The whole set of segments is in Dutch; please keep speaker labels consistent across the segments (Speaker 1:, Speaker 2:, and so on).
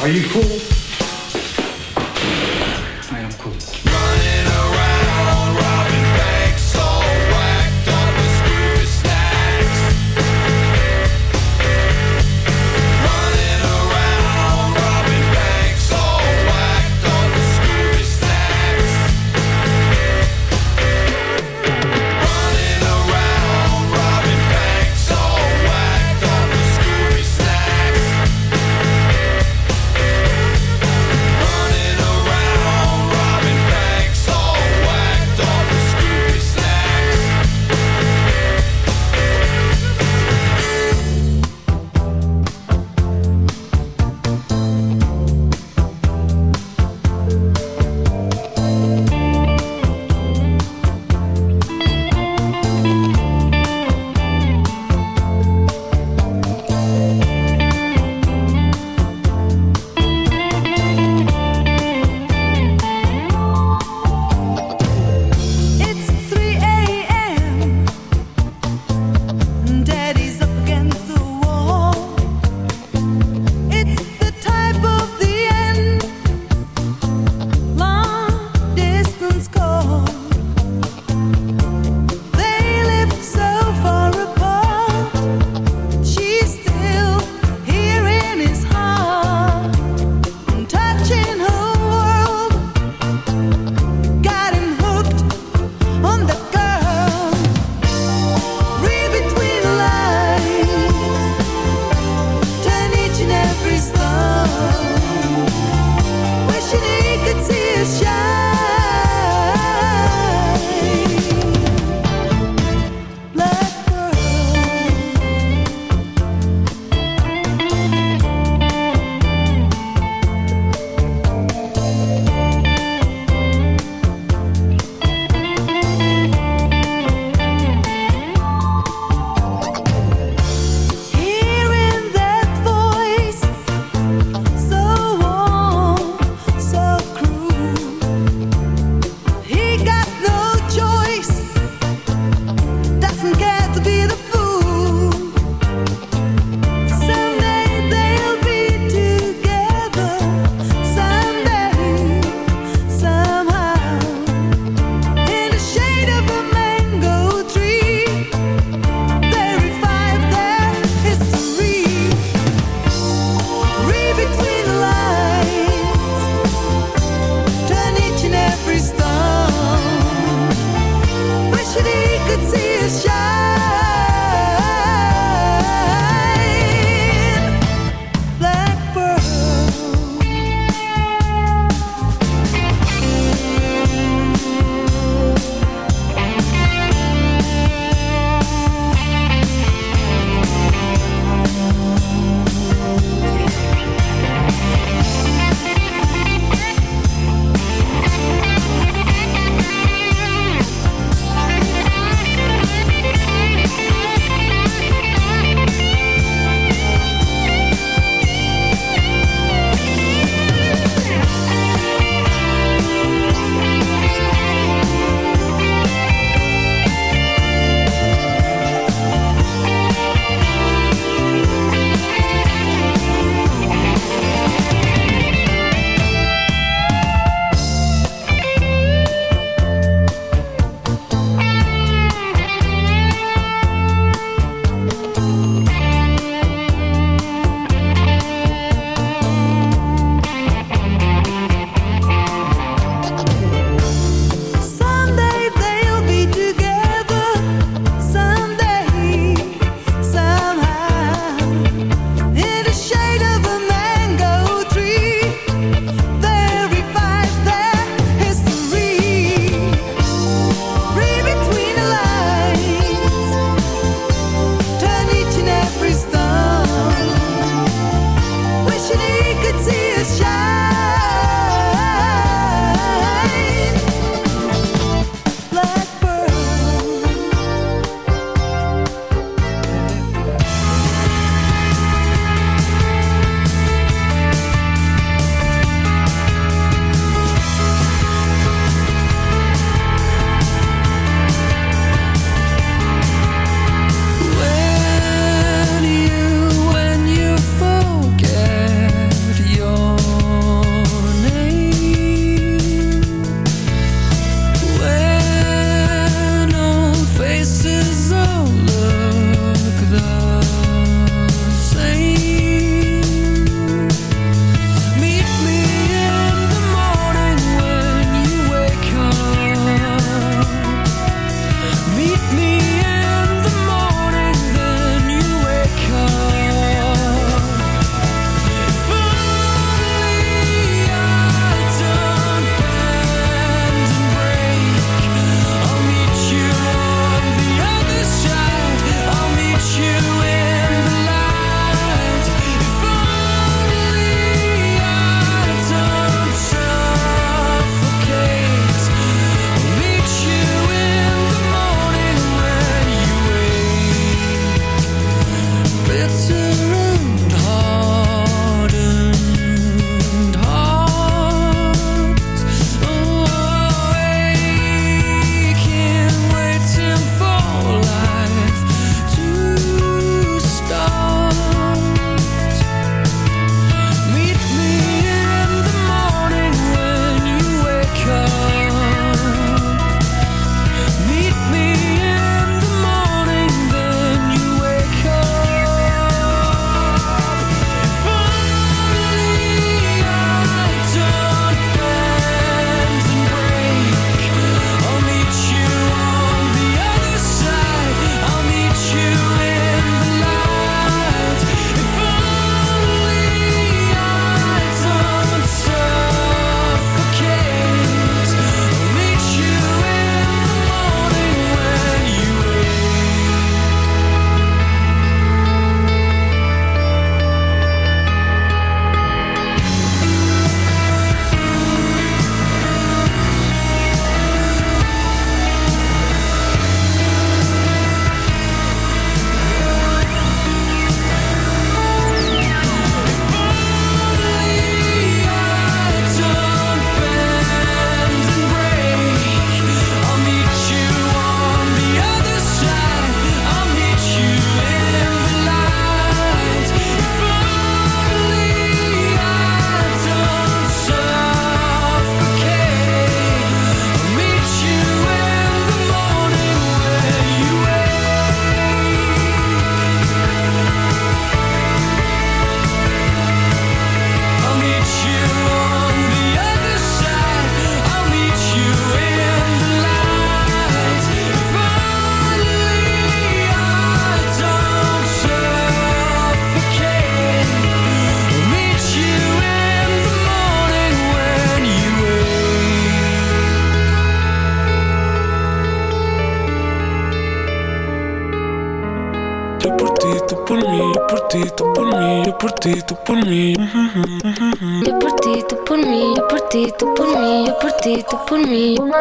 Speaker 1: Are you cool?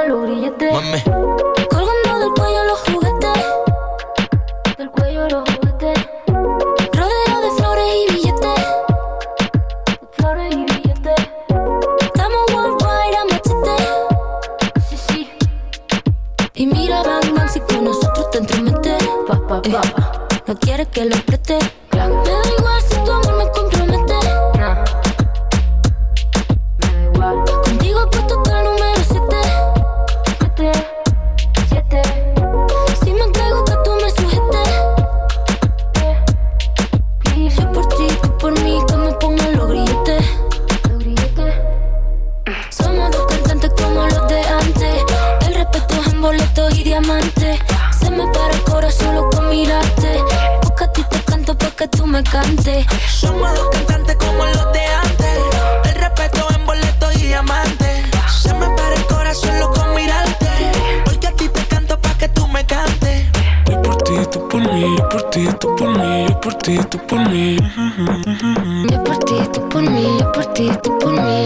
Speaker 2: Grillete.
Speaker 3: Mami.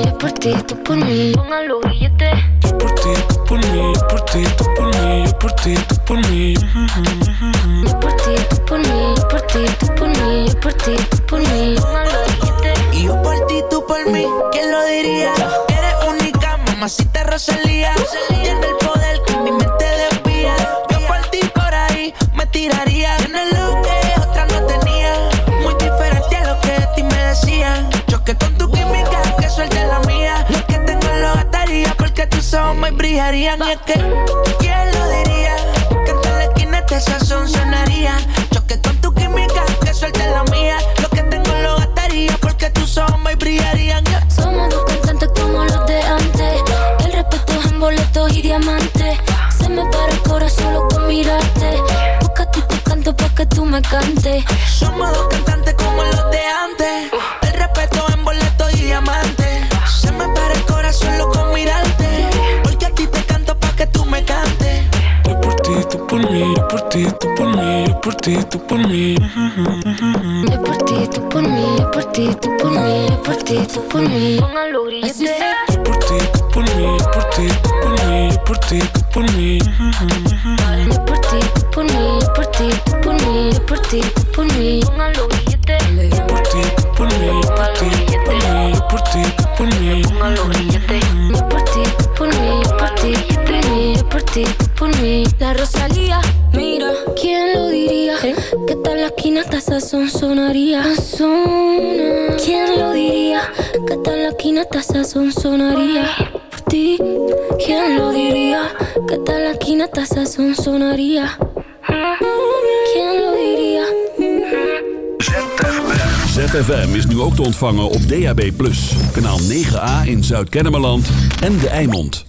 Speaker 2: Yo por ti, tú por mí. Pongan los grilletes.
Speaker 4: Yo por ti, tú por mí, yo por ti, tú por mí, yo por ti, tú por mí.
Speaker 2: Yo por ti, tú por mí, yo por ti, tú por mí, yo por ti, tú por mí. Pongan los grilletes.
Speaker 5: Y yo por ti, tú por mí. ¿Quién lo diría? Eres única, mamacita Rosalía. Tiene el poder que mi mente desvía. Yo por ti por ahí me tiraría. Tienes lo porque tus ojos me brillarían. Y es que, ¿quién lo diría? Que en la esquina este sazón sonaría. Choque con tu química, que suelte la mía. Lo que tengo lo gastaría porque tus ojos me brillarían.
Speaker 2: Somos dos cantantes como los de antes. El respeto es en boletos y diamantes. Se me para el corazón solo con mirarte. Porque a ti te canto pa' que tú me cantes.
Speaker 5: Somos dos cantantes como los de antes. Ti, tú
Speaker 4: por mí, yo por ti, tú por mí. Yo por ti, tú por mí,
Speaker 2: yo por ti, tú por mí, yo por ti, tú por mí. Los grilletes.
Speaker 4: Yo por ti, tú por mí, yo por ti, tú por mí, yo por ti, tú por mí.
Speaker 2: Yo por ti, tú por mí, yo por ti, tú por mí, yo por ti, tú por mí.
Speaker 4: Yo por ti, tú por mí, yo por ti, tú por mí, yo por ti, tú por mí.
Speaker 2: Pongan los grilletes. Yo por ti, tú por mí, yo por ti, tú por mí, yo por ti, tú por mí. La Rosalía, mira, ¿quién lo diría? Que tal la esquina hasta sazón sonaría. Sazona. ¿Quién lo diría? Que tal la esquina hasta sazón sonaría. Por ti, ¿quién lo diría? Que tal la esquina hasta sazón sonaría. ¿Quién lo diría?
Speaker 6: ZFM is nu ook te ontvangen op DAB+. Kanaal 9A in Zuid-Kennemerland en De Eimond.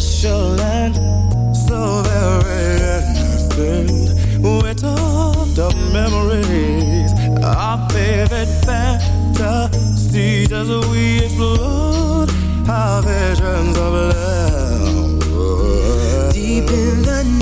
Speaker 7: special and so very innocent. with all the of memories, our favorite fantasies as we explore our visions of love. Deep in the night.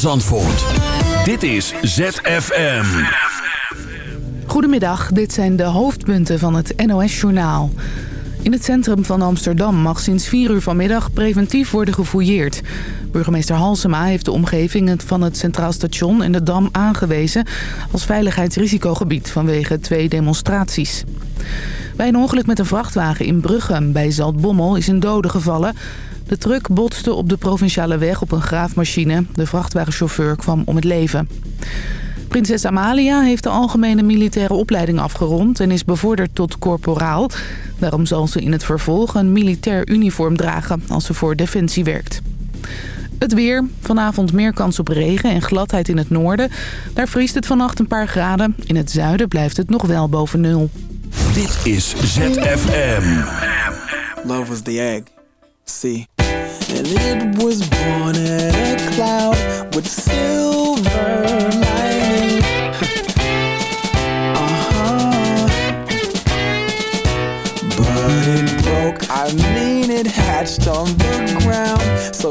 Speaker 6: Zandvoort. Dit is ZFM.
Speaker 8: Goedemiddag, dit zijn de hoofdpunten van het NOS-journaal. In het centrum van Amsterdam mag sinds 4 uur vanmiddag preventief worden gefouilleerd. Burgemeester Halsema heeft de omgeving van het Centraal Station en de Dam aangewezen... als veiligheidsrisicogebied vanwege twee demonstraties. Bij een ongeluk met een vrachtwagen in Brugge bij Zaltbommel is een dode gevallen. De truck botste op de provinciale weg op een graafmachine. De vrachtwagenchauffeur kwam om het leven. Prinses Amalia heeft de algemene militaire opleiding afgerond... en is bevorderd tot korporaal. Daarom zal ze in het vervolg een militair uniform dragen... als ze voor Defensie werkt. Het weer. Vanavond meer kans op regen en gladheid in het noorden. Daar vriest het vannacht een paar graden. In het zuiden blijft het nog wel boven nul.
Speaker 6: Dit is ZFM.
Speaker 9: Love was the egg. See, and it was born in a cloud with silver lining. uh-huh. But it broke, I mean it hatched on the ground. So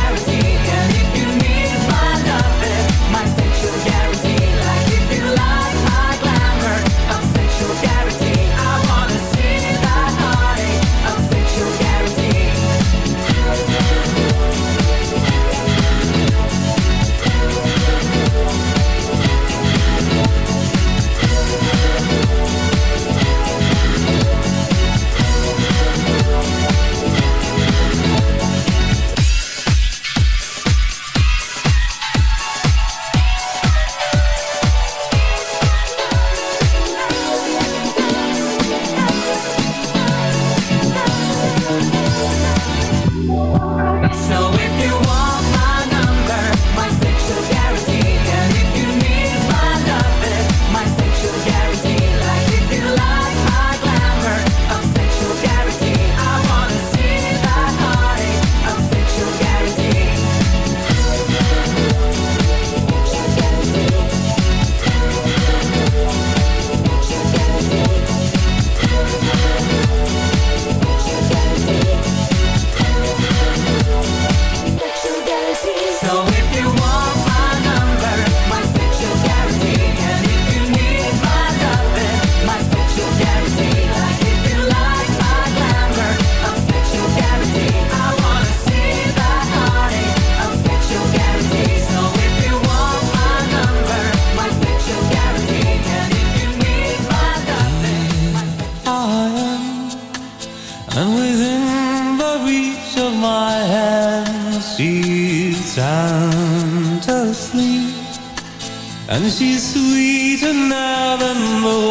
Speaker 6: And
Speaker 10: she's sweeter now than the